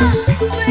Música